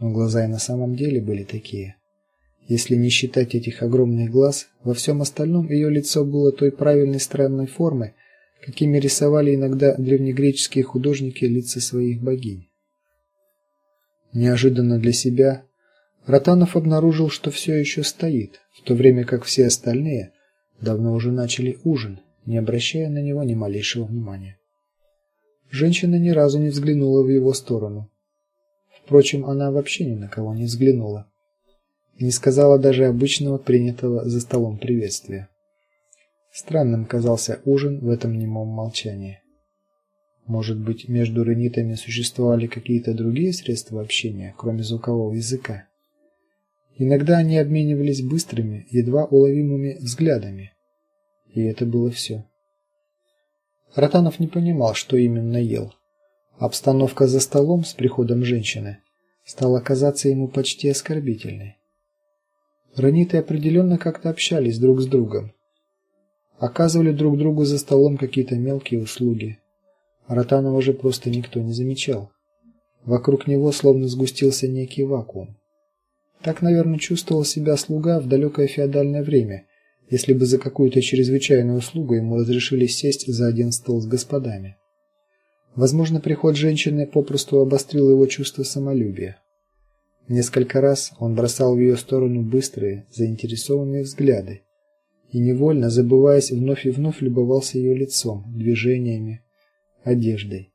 но глаза и на самом деле были такие. Если не считать этих огромных глаз, во всем остальном ее лицо было той правильной странной формы, какими рисовали иногда древнегреческие художники лица своих богинь. Неожиданно для себя Ротанов обнаружил, что все еще стоит, в то время как все остальные давно уже начали ужин, не обращая на него ни малейшего внимания. Женщина ни разу не взглянула в его сторону. Впрочем, она вообще ни на кого не взглянула не сказала даже обычного принятого за столом приветствия. Странным казался ужин в этом немом молчании. Может быть, между ренитами существовали какие-то другие средства общения, кроме звукового языка. Иногда они обменивались быстрыми, едва уловимыми взглядами, и это было все. Ротанов не понимал, что именно ел. Обстановка за столом с приходом женщины стала казаться ему почти оскорбительной. Раниты определенно как-то общались друг с другом. Оказывали друг другу за столом какие-то мелкие услуги. Ротанова же просто никто не замечал. Вокруг него словно сгустился некий вакуум. Так, наверное, чувствовал себя слуга в далекое феодальное время, если бы за какую-то чрезвычайную услугу ему разрешили сесть за один стол с господами. Возможно, приход женщины попросту обострил его чувство самолюбия. Несколько раз он бросал в ее сторону быстрые, заинтересованные взгляды и невольно, забываясь, вновь и вновь любовался ее лицом, движениями, одеждой.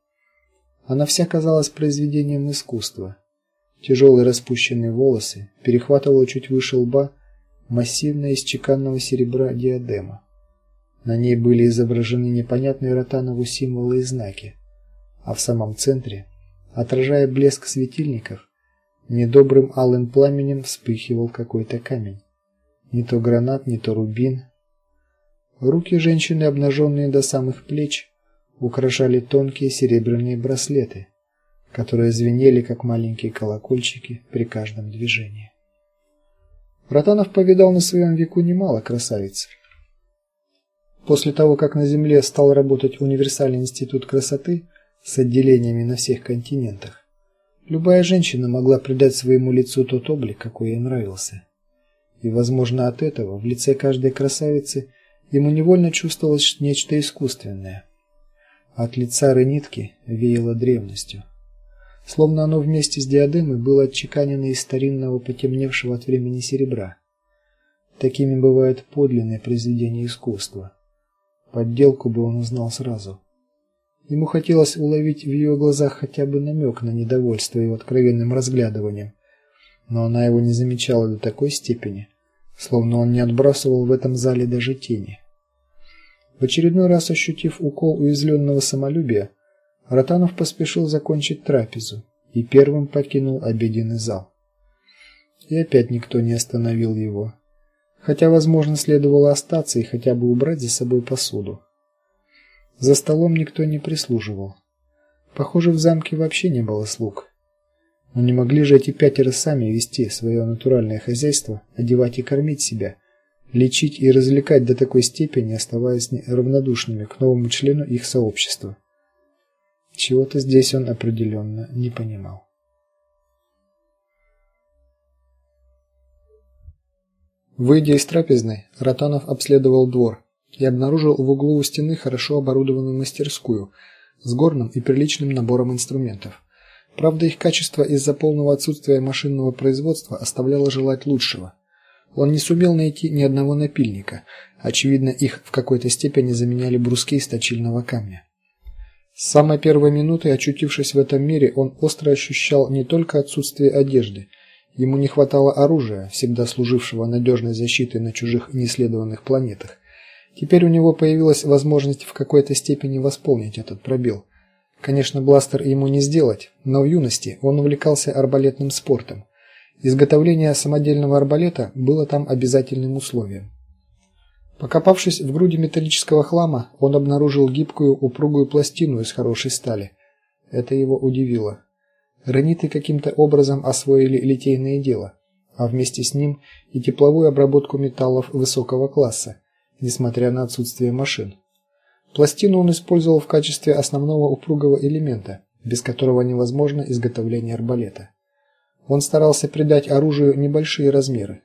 Она вся казалась произведением искусства. Тяжелые распущенные волосы перехватывала чуть выше лба массивная из чеканного серебра диадема. На ней были изображены непонятные ротанову символы и знаки, а в самом центре, отражая блеск светильников, недобрым алым пламенем вспыхивал какой-то камень. Не то гранат, не то рубин. Руки женщины, обнаженные до самых плеч, украшали тонкие серебряные браслеты, которые звенели как маленькие колокольчики при каждом движении. Ротанов повидал на своем веку немало красавиц. После того, как на Земле стал работать универсальный институт красоты с отделениями на всех континентах, любая женщина могла придать своему лицу тот облик, какой ей нравился. И, возможно, от этого в лице каждой красавицы ему невольно чувствовалось нечто искусственное. От лица Ренитки веяло древностью словно оно вместе с диадемой было отчеканено из старинного потемневшего от времени серебра. Такими бывают подлинные произведения искусства. Подделку бы он узнал сразу. Ему хотелось уловить в ее глазах хотя бы намек на недовольство его откровенным разглядыванием, но она его не замечала до такой степени, словно он не отбрасывал в этом зале даже тени. В очередной раз ощутив укол уязвленного самолюбия, Ротанов поспешил закончить трапезу и первым покинул обеденный зал. И опять никто не остановил его, хотя, возможно, следовало остаться и хотя бы убрать за собой посуду. За столом никто не прислуживал. Похоже, в замке вообще не было слуг. Но не могли же эти пятеро сами вести свое натуральное хозяйство, одевать и кормить себя, лечить и развлекать до такой степени, оставаясь равнодушными к новому члену их сообщества. Чего-то здесь он определенно не понимал. Выйдя из трапезной, Ротанов обследовал двор и обнаружил в углу у стены хорошо оборудованную мастерскую с горным и приличным набором инструментов. Правда, их качество из-за полного отсутствия машинного производства оставляло желать лучшего. Он не сумел найти ни одного напильника. Очевидно, их в какой-то степени заменяли бруски из точильного камня. С самой первой минуты, очутившись в этом мире, он остро ощущал не только отсутствие одежды, ему не хватало оружия, всегда служившего надежной защитой на чужих неисследованных планетах. Теперь у него появилась возможность в какой-то степени восполнить этот пробел. Конечно, бластер ему не сделать, но в юности он увлекался арбалетным спортом. Изготовление самодельного арбалета было там обязательным условием. Покопавшись в груди металлического хлама, он обнаружил гибкую упругую пластину из хорошей стали. Это его удивило. Раниты каким-то образом освоили литейное дело, а вместе с ним и тепловую обработку металлов высокого класса, несмотря на отсутствие машин. Пластину он использовал в качестве основного упругого элемента, без которого невозможно изготовление арбалета. Он старался придать оружию небольшие размеры.